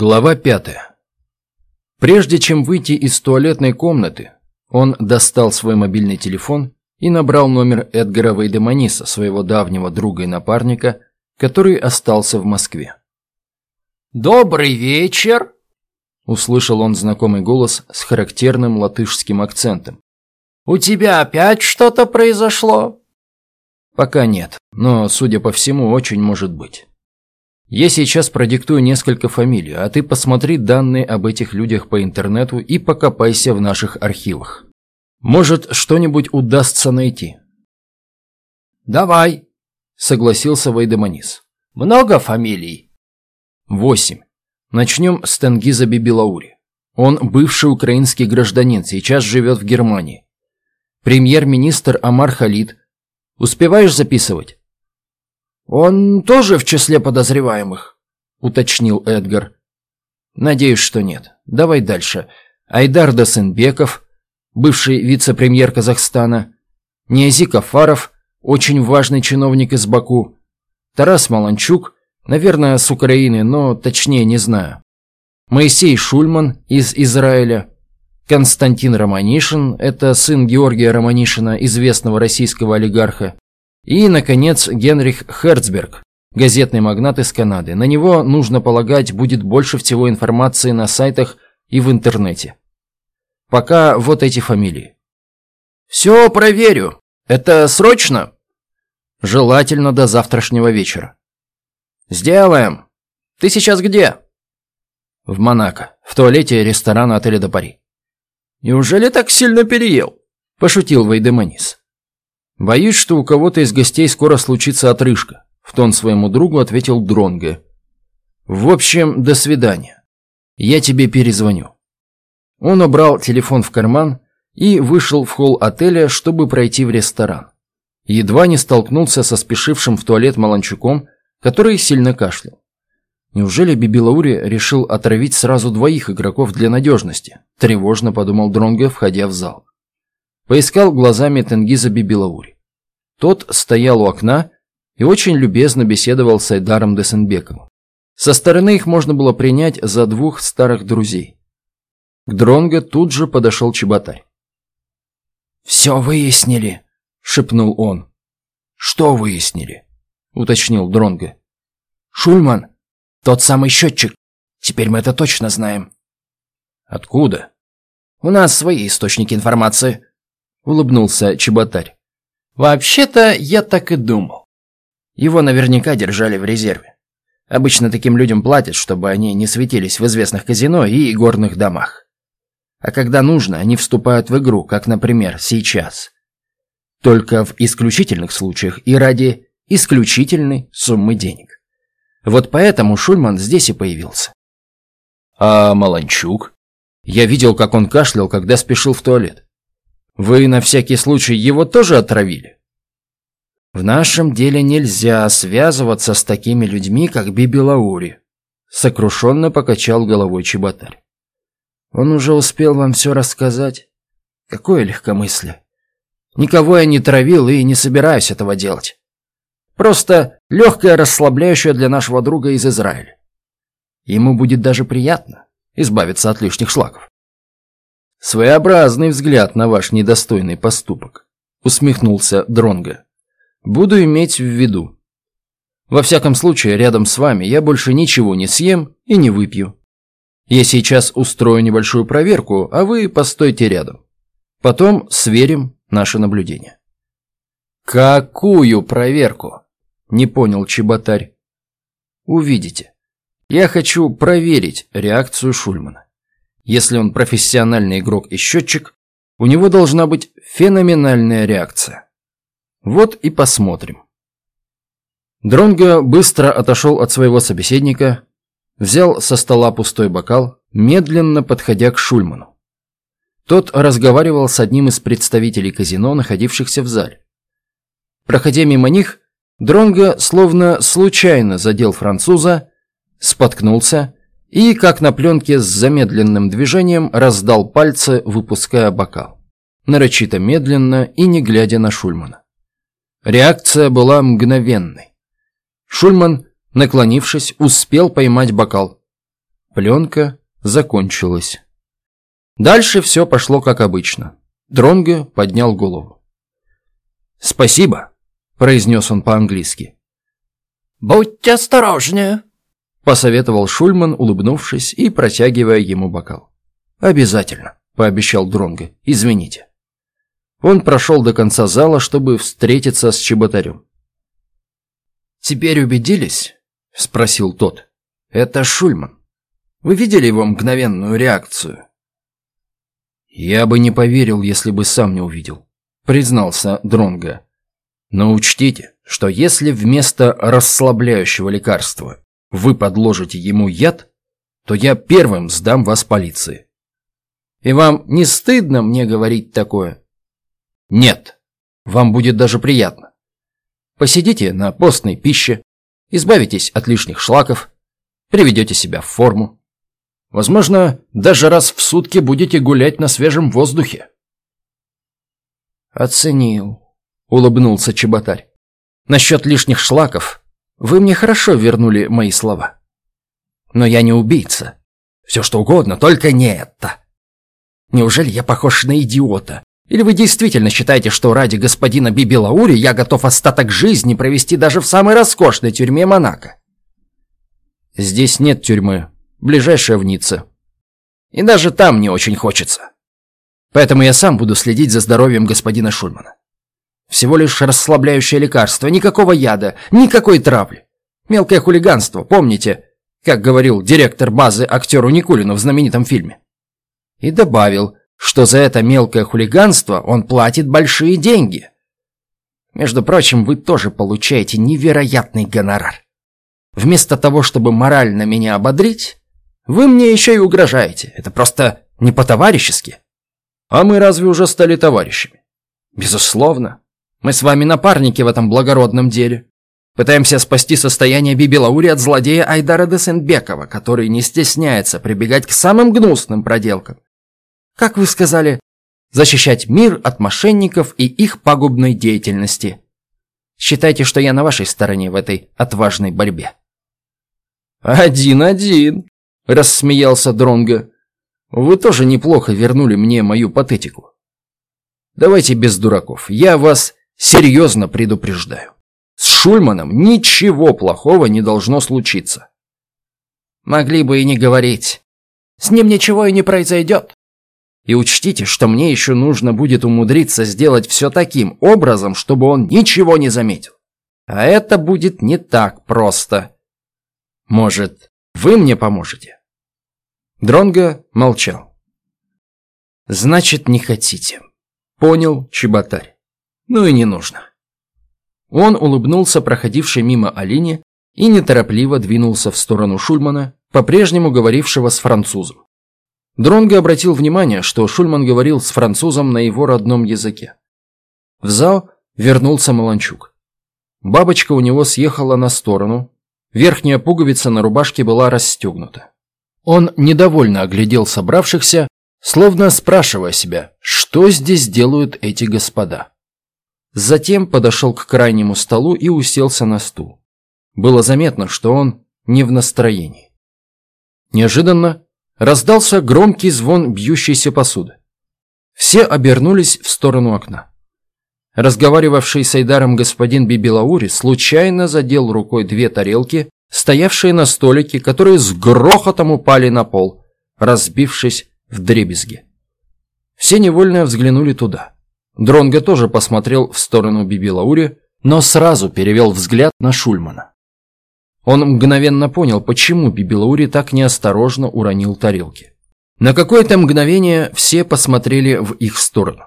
Глава пятая. Прежде чем выйти из туалетной комнаты, он достал свой мобильный телефон и набрал номер Эдгара Вейдеманиса, своего давнего друга и напарника, который остался в Москве. «Добрый вечер!» – услышал он знакомый голос с характерным латышским акцентом. «У тебя опять что-то произошло?» «Пока нет, но, судя по всему, очень может быть». Я сейчас продиктую несколько фамилий, а ты посмотри данные об этих людях по интернету и покопайся в наших архивах. Может, что-нибудь удастся найти. Давай, согласился Вайдеманис. Много фамилий? Восемь. Начнем с Тенгиза Бибилаури. Он бывший украинский гражданин, сейчас живет в Германии. Премьер-министр Амар Халид. Успеваешь записывать? «Он тоже в числе подозреваемых?» – уточнил Эдгар. «Надеюсь, что нет. Давай дальше. Айдар Досынбеков, бывший вице-премьер Казахстана, Ниази Кафаров, очень важный чиновник из Баку, Тарас Маланчук, наверное, с Украины, но точнее не знаю, Моисей Шульман из Израиля, Константин Романишин, это сын Георгия Романишина, известного российского олигарха, и, наконец, Генрих Херцберг, газетный магнат из Канады. На него, нужно полагать, будет больше всего информации на сайтах и в интернете. Пока вот эти фамилии. «Все проверю. Это срочно?» «Желательно до завтрашнего вечера». «Сделаем. Ты сейчас где?» «В Монако, в туалете ресторана отеля до Пари». «Неужели так сильно переел?» – пошутил Вейдеманис. «Боюсь, что у кого-то из гостей скоро случится отрыжка», – в тон своему другу ответил Дронго. «В общем, до свидания. Я тебе перезвоню». Он убрал телефон в карман и вышел в холл отеля, чтобы пройти в ресторан. Едва не столкнулся со спешившим в туалет Маланчуком, который сильно кашлял. Неужели Бибилаури решил отравить сразу двоих игроков для надежности? Тревожно подумал Дронго, входя в зал. Поискал глазами Тенгиза Бибилаури. Тот стоял у окна и очень любезно беседовал с Айдаром Десенбековым. Со стороны их можно было принять за двух старых друзей. К Дронго тут же подошел Чеботарь. «Все выяснили», — шепнул он. «Что выяснили?» — уточнил Дронго. «Шульман, тот самый счетчик. Теперь мы это точно знаем». «Откуда?» «У нас свои источники информации», – улыбнулся Чеботарь. «Вообще-то я так и думал. Его наверняка держали в резерве. Обычно таким людям платят, чтобы они не светились в известных казино и горных домах. А когда нужно, они вступают в игру, как, например, сейчас. Только в исключительных случаях и ради исключительной суммы денег. Вот поэтому Шульман здесь и появился. А Маланчук? Я видел, как он кашлял, когда спешил в туалет. Вы на всякий случай его тоже отравили? В нашем деле нельзя связываться с такими людьми, как Бибилаури. Сокрушенно покачал головой Чеботарь. Он уже успел вам все рассказать. Какое легкомыслие. Никого я не травил и не собираюсь этого делать. Просто легкое расслабляющее для нашего друга из Израиля. Ему будет даже приятно избавиться от лишних шлаков. Своеобразный взгляд на ваш недостойный поступок, усмехнулся Дронга. Буду иметь в виду. Во всяком случае, рядом с вами я больше ничего не съем и не выпью. Я сейчас устрою небольшую проверку, а вы постойте рядом. Потом сверим наши наблюдения. Какую проверку? Не понял Чеботарь. Увидите. Я хочу проверить реакцию Шульмана. Если он профессиональный игрок и счетчик, у него должна быть феноменальная реакция. Вот и посмотрим. Дронго быстро отошел от своего собеседника, взял со стола пустой бокал, медленно подходя к Шульману. Тот разговаривал с одним из представителей казино, находившихся в зале. Проходя мимо них, Дронго словно случайно задел француза, споткнулся и, как на пленке с замедленным движением, раздал пальцы, выпуская бокал. Нарочито медленно и не глядя на Шульмана. Реакция была мгновенной. Шульман, наклонившись, успел поймать бокал. Пленка закончилась. Дальше все пошло как обычно. Дронго поднял голову. «Спасибо», – произнес он по-английски. «Будьте осторожнее», – посоветовал Шульман, улыбнувшись и протягивая ему бокал. «Обязательно», – пообещал Дронго. «Извините». Он прошел до конца зала, чтобы встретиться с Чеботарем. «Теперь убедились?» – спросил тот. «Это Шульман. Вы видели его мгновенную реакцию?» «Я бы не поверил, если бы сам не увидел», – признался Дронга. «Но учтите, что если вместо расслабляющего лекарства вы подложите ему яд, то я первым сдам вас полиции». «И вам не стыдно мне говорить такое?» «Нет, вам будет даже приятно. Посидите на постной пище, избавитесь от лишних шлаков, приведете себя в форму. Возможно, даже раз в сутки будете гулять на свежем воздухе. Оценил, улыбнулся Чеботарь. Насчет лишних шлаков вы мне хорошо вернули мои слова. Но я не убийца. Все что угодно, только не это. Неужели я похож на идиота? Или вы действительно считаете, что ради господина Биби Лаури я готов остаток жизни провести даже в самой роскошной тюрьме Монако? Здесь нет тюрьмы, ближайшая в Ницце. И даже там не очень хочется. Поэтому я сам буду следить за здоровьем господина Шульмана. Всего лишь расслабляющее лекарство, никакого яда, никакой травли. Мелкое хулиганство, помните, как говорил директор базы актеру Никулину в знаменитом фильме? И добавил, что за это мелкое хулиганство он платит большие деньги. Между прочим, вы тоже получаете невероятный гонорар. Вместо того, чтобы морально меня ободрить, вы мне еще и угрожаете. Это просто не по-товарищески. А мы разве уже стали товарищами? Безусловно. Мы с вами напарники в этом благородном деле. Пытаемся спасти состояние Биби Лаури от злодея Айдара Десенбекова, который не стесняется прибегать к самым гнусным проделкам. Как вы сказали, защищать мир от мошенников и их пагубной деятельности. Считайте, что я на вашей стороне в этой отважной борьбе. «Один-один», рассмеялся Дронго. Вы тоже неплохо вернули мне мою патетику. Давайте без дураков. Я вас серьезно предупреждаю. С Шульманом ничего плохого не должно случиться. Могли бы и не говорить. С ним ничего и не произойдет. И учтите, что мне еще нужно будет умудриться сделать все таким образом, чтобы он ничего не заметил. А это будет не так просто. Может, вы мне поможете? Дронго молчал. «Значит, не хотите». Понял Чеботарь. Ну и не нужно. Он улыбнулся проходившей мимо Алине и неторопливо двинулся в сторону Шульмана, по-прежнему говорившего с французом. Дронго обратил внимание, что Шульман говорил с французом на его родном языке. В зал вернулся Маланчук. Бабочка у него съехала на сторону, верхняя пуговица на рубашке была расстегнута. Он недовольно оглядел собравшихся, словно спрашивая себя, что здесь делают эти господа. Затем подошел к крайнему столу и уселся на стул. Было заметно, что он не в настроении. Неожиданно раздался громкий звон бьющейся посуды. Все обернулись в сторону окна. Разговаривавший с Айдаром господин Бибилаури случайно задел рукой две тарелки, стоявшие на столике, которые с грохотом упали на пол, разбившись в дребезги. Все невольно взглянули туда. Дронго тоже посмотрел в сторону Бибилаури, но сразу перевел взгляд на Шульмана. Он мгновенно понял, почему Бибилаури так неосторожно уронил тарелки. На какое-то мгновение все посмотрели в их сторону.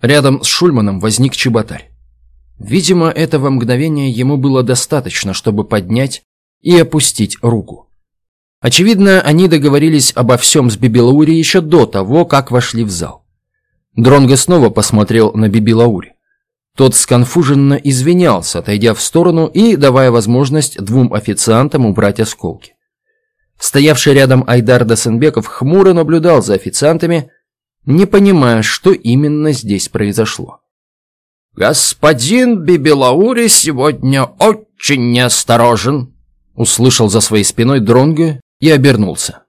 Рядом с Шульманом возник Чеботарь. Видимо, этого мгновения ему было достаточно, чтобы поднять и опустить руку. Очевидно, они договорились обо всем с Бибилаури еще до того, как вошли в зал. Дронго снова посмотрел на Бибилаури. Тот сконфуженно извинялся, отойдя в сторону и давая возможность двум официантам убрать осколки. Стоявший рядом Айдар Досенбеков хмуро наблюдал за официантами, не понимая, что именно здесь произошло. «Господин Бибилаури сегодня очень неосторожен», Услышал за своей спиной Дронго и обернулся.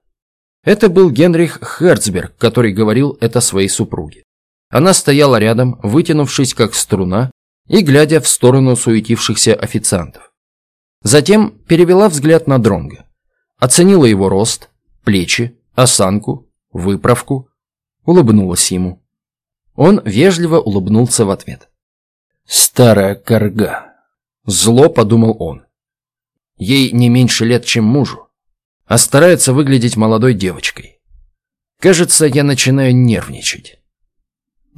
Это был Генрих Херцберг, который говорил это своей супруге. Она стояла рядом, вытянувшись как струна, и глядя в сторону суетившихся официантов. Затем перевела взгляд на Дронга, оценила его рост, плечи, осанку, выправку, улыбнулась ему. Он вежливо улыбнулся в ответ. «Старая корга!» Зло подумал он. Ей не меньше лет, чем мужу, а старается выглядеть молодой девочкой. Кажется, я начинаю нервничать.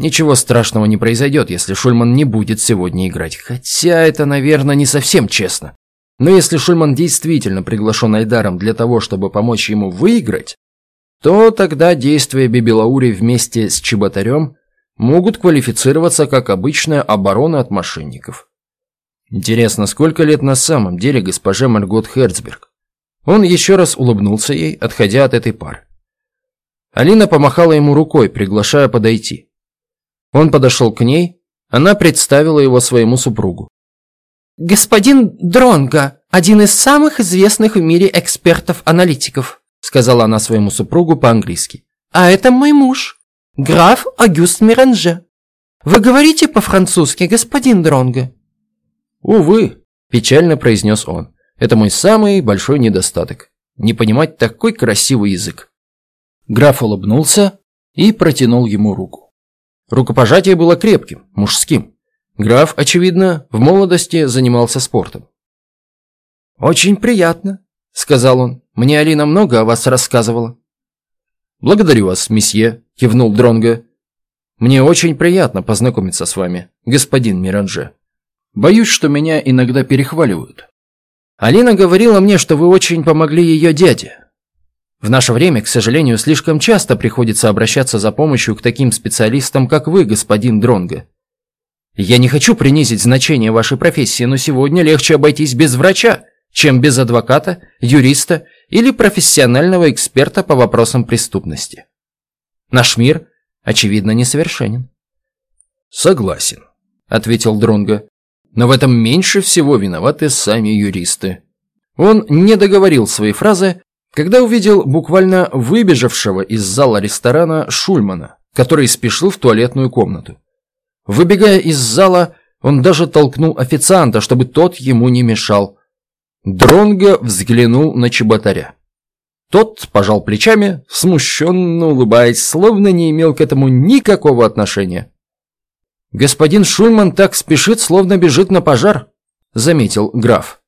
Ничего страшного не произойдет, если Шульман не будет сегодня играть. Хотя это, наверное, не совсем честно. Но если Шульман действительно приглашен Айдаром для того, чтобы помочь ему выиграть, то тогда действия Бибелаури вместе с Чеботарем могут квалифицироваться как обычная оборона от мошенников. Интересно, сколько лет на самом деле госпоже Маргот Херцберг? Он еще раз улыбнулся ей, отходя от этой пары. Алина помахала ему рукой, приглашая подойти. Он подошел к ней, она представила его своему супругу. «Господин Дронга, один из самых известных в мире экспертов-аналитиков», сказала она своему супругу по-английски. «А это мой муж, граф Агюст Миранже. Вы говорите по-французски, господин Дронга?» «Увы», – печально произнес он, – «это мой самый большой недостаток. Не понимать такой красивый язык». Граф улыбнулся и протянул ему руку. Рукопожатие было крепким, мужским. Граф, очевидно, в молодости занимался спортом. «Очень приятно», – сказал он. «Мне Алина много о вас рассказывала». «Благодарю вас, месье», – кивнул Дронго. «Мне очень приятно познакомиться с вами, господин Миранже». Боюсь, что меня иногда перехваливают. Алина говорила мне, что вы очень помогли ее дяде. В наше время, к сожалению, слишком часто приходится обращаться за помощью к таким специалистам, как вы, господин Дронго. Я не хочу принизить значение вашей профессии, но сегодня легче обойтись без врача, чем без адвоката, юриста или профессионального эксперта по вопросам преступности. Наш мир, очевидно, несовершенен. Согласен, ответил Дронго. Но в этом меньше всего виноваты сами юристы. Он не договорил свои фразы, когда увидел буквально выбежавшего из зала ресторана Шульмана, который спешил в туалетную комнату. Выбегая из зала, он даже толкнул официанта, чтобы тот ему не мешал. Дронго взглянул на Чеботаря. Тот пожал плечами, смущенно улыбаясь, словно не имел к этому никакого отношения. «Господин Шульман так спешит, словно бежит на пожар», — заметил граф.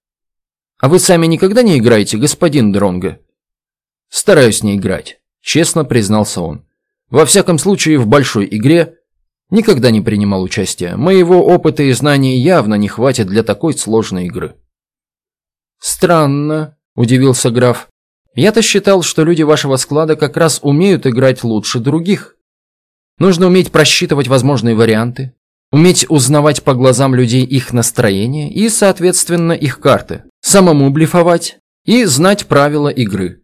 «А вы сами никогда не играете, господин Дронго?» «Стараюсь не играть», — честно признался он. «Во всяком случае, в большой игре никогда не принимал участия. Моего опыта и знаний явно не хватит для такой сложной игры». «Странно», – удивился граф. «Я-то считал, что люди вашего склада как раз умеют играть лучше других. Нужно уметь просчитывать возможные варианты, уметь узнавать по глазам людей их настроение и, соответственно, их карты, самому блефовать и знать правила игры.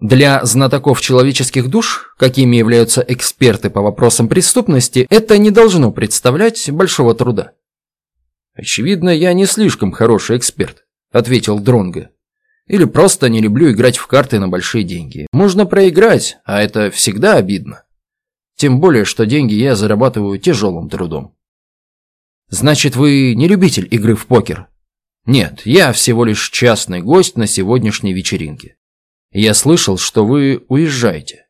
Для знатоков человеческих душ, какими являются эксперты по вопросам преступности, это не должно представлять большого труда. «Очевидно, я не слишком хороший эксперт», – ответил Дронго. «Или просто не люблю играть в карты на большие деньги. Можно проиграть, а это всегда обидно». Тем более, что деньги я зарабатываю тяжелым трудом. Значит, вы не любитель игры в покер? Нет, я всего лишь частный гость на сегодняшней вечеринке. Я слышал, что вы уезжаете.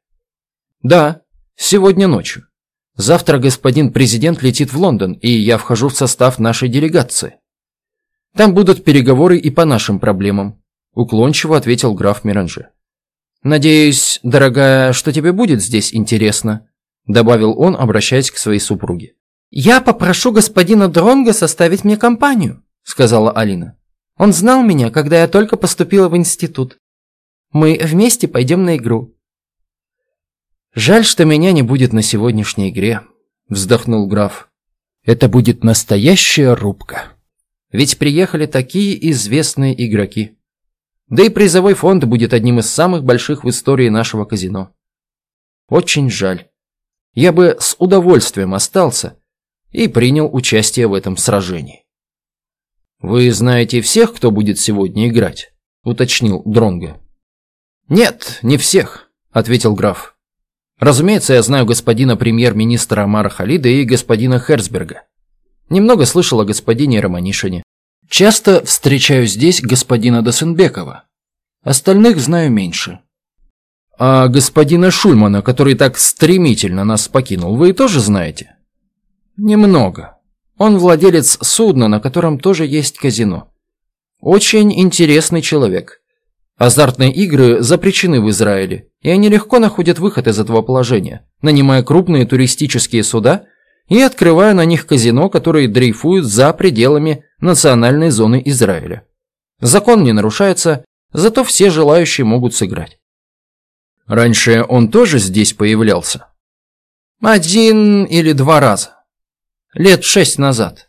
Да, сегодня ночью. Завтра господин президент летит в Лондон, и я вхожу в состав нашей делегации. Там будут переговоры и по нашим проблемам, уклончиво ответил граф Миранже. Надеюсь, дорогая, что тебе будет здесь интересно, добавил он, обращаясь к своей супруге. «Я попрошу господина Дронга составить мне компанию», сказала Алина. «Он знал меня, когда я только поступила в институт. Мы вместе пойдем на игру». «Жаль, что меня не будет на сегодняшней игре», вздохнул граф. «Это будет настоящая рубка. Ведь приехали такие известные игроки. Да и призовой фонд будет одним из самых больших в истории нашего казино. Очень жаль. Я бы с удовольствием остался и принял участие в этом сражении. «Вы знаете всех, кто будет сегодня играть?» – уточнил Дронго. «Нет, не всех. ответил граф. Разумеется, я знаю господина премьер-министра Амара Халида и господина Херцберга. Немного слышал о господине Романишине. Часто встречаю здесь господина Досенбекова. Остальных знаю меньше. А господина Шульмана, который так стремительно нас покинул, вы тоже знаете? Немного. Он владелец судна, на котором тоже есть казино. Очень интересный человек. Азартные игры запрещены в Израиле, и они легко находят выход из этого положения, нанимая крупные туристические суда и открывая на них казино, которые дрейфуют за пределами национальной зоны Израиля. Закон не нарушается, зато все желающие могут сыграть. Раньше он тоже здесь появлялся? Один или два раза. Лет шесть назад.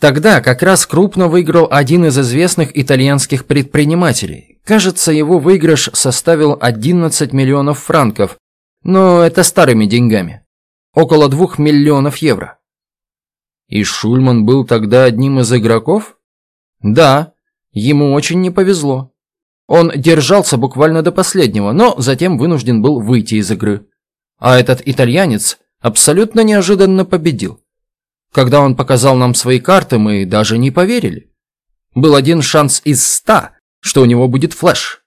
Тогда как раз крупно выиграл один из известных итальянских предпринимателей. Кажется, его выигрыш составил 11 миллионов франков, но это старыми деньгами. Около двух миллионов евро. И Шульман был тогда одним из игроков? Да, ему очень не повезло. Он держался буквально до последнего, но затем вынужден был выйти из игры. А этот итальянец абсолютно неожиданно победил. Когда он показал нам свои карты, мы даже не поверили. Был один шанс из ста, что у него будет флеш.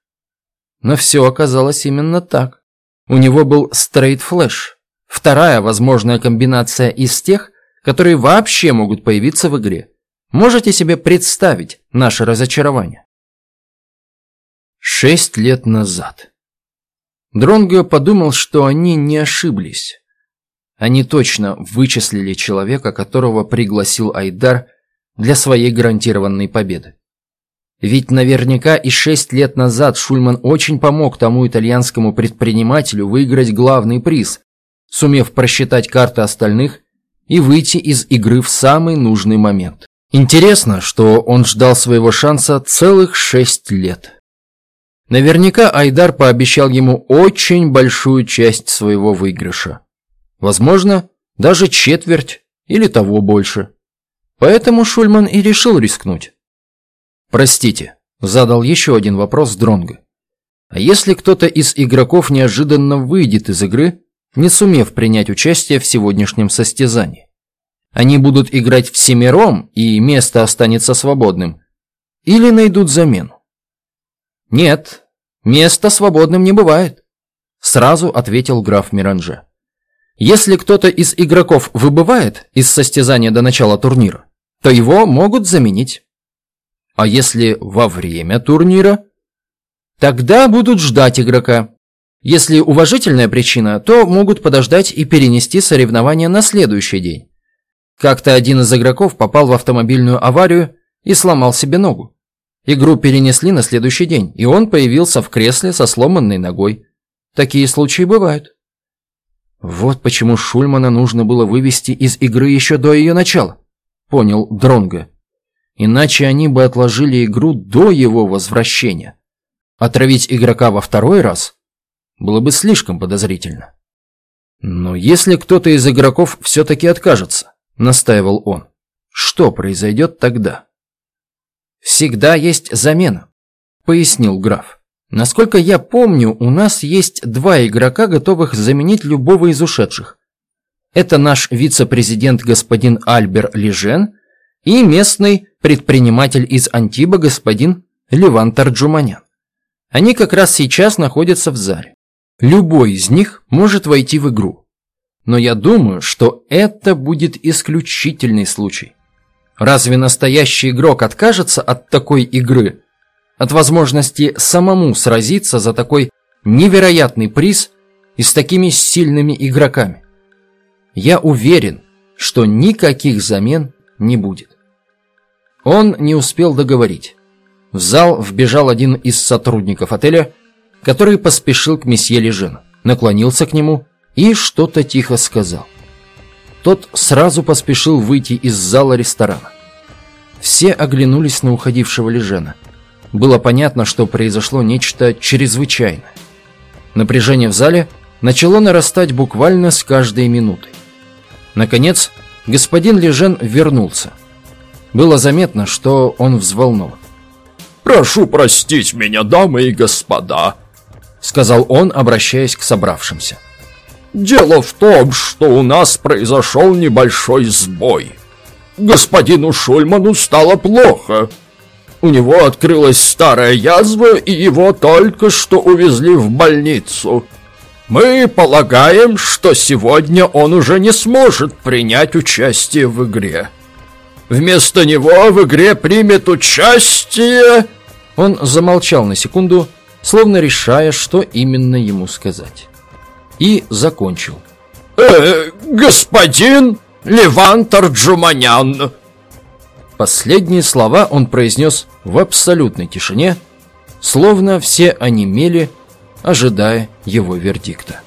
Но все оказалось именно так. У него был стрейт флеш. Вторая возможная комбинация из тех, которые вообще могут появиться в игре. Можете себе представить наше разочарование? Шесть лет назад. Дронго подумал, что они не ошиблись. Они точно вычислили человека, которого пригласил Айдар для своей гарантированной победы. Ведь наверняка и шесть лет назад Шульман очень помог тому итальянскому предпринимателю выиграть главный приз, сумев просчитать карты остальных и выйти из игры в самый нужный момент. Интересно, что он ждал своего шанса целых шесть лет. Наверняка Айдар пообещал ему очень большую часть своего выигрыша. Возможно, даже четверть или того больше. Поэтому Шульман и решил рискнуть. «Простите», – задал еще один вопрос Дронго. «А если кто-то из игроков неожиданно выйдет из игры, не сумев принять участие в сегодняшнем состязании? Они будут играть всемиром, и место останется свободным? Или найдут замену?» «Нет, места свободным не бывает», – сразу ответил граф Миранже. Если кто-то из игроков выбывает из состязания до начала турнира, то его могут заменить. А если во время турнира? Тогда будут ждать игрока. Если уважительная причина, то могут подождать и перенести соревнования на следующий день. Как-то один из игроков попал в автомобильную аварию и сломал себе ногу. Игру перенесли на следующий день, и он появился в кресле со сломанной ногой. Такие случаи бывают. Вот почему Шульмана нужно было вывести из игры еще до ее начала, понял Дронго. Иначе они бы отложили игру до его возвращения. Отравить игрока во второй раз было бы слишком подозрительно. Но если кто-то из игроков все-таки откажется, настаивал он, что произойдет тогда? Всегда есть замена, пояснил граф. Насколько я помню, у нас есть два игрока, готовых заменить любого из ушедших. Это наш вице-президент господин Альбер Лежен и местный предприниматель из Антиба господин Леван Тарджуманян. Они как раз сейчас находятся в зале. Любой из них может войти в игру. Но я думаю, что это будет исключительный случай. Разве настоящий игрок откажется от такой игры, от возможности самому сразиться за такой невероятный приз и с такими сильными игроками. Я уверен, что никаких замен не будет. Он не успел договорить. В зал вбежал один из сотрудников отеля, который поспешил к месье Лежену, наклонился к нему и что-то тихо сказал. Тот сразу поспешил выйти из зала ресторана. Все оглянулись на уходившего Лежена – было понятно, что произошло нечто чрезвычайное. Напряжение в зале начало нарастать буквально с каждой минутой. Наконец, господин Лежен вернулся. Было заметно, что он взволнован. «Прошу простить меня, дамы и господа. сказал он, обращаясь к собравшимся. «Дело в том, что у нас произошел небольшой сбой. Господину Шульману стало плохо. У него открылась старая язва, и его только что увезли в больницу. Мы полагаем, что сегодня он уже не сможет принять участие в игре. Вместо него в игре примет участие...» Он замолчал на секунду, словно решая, что именно ему сказать. И закончил. «Э, «Господин Леван Тарджуманян!» Последние слова он произнес в абсолютной тишине, словно все онемели, ожидая его вердикта.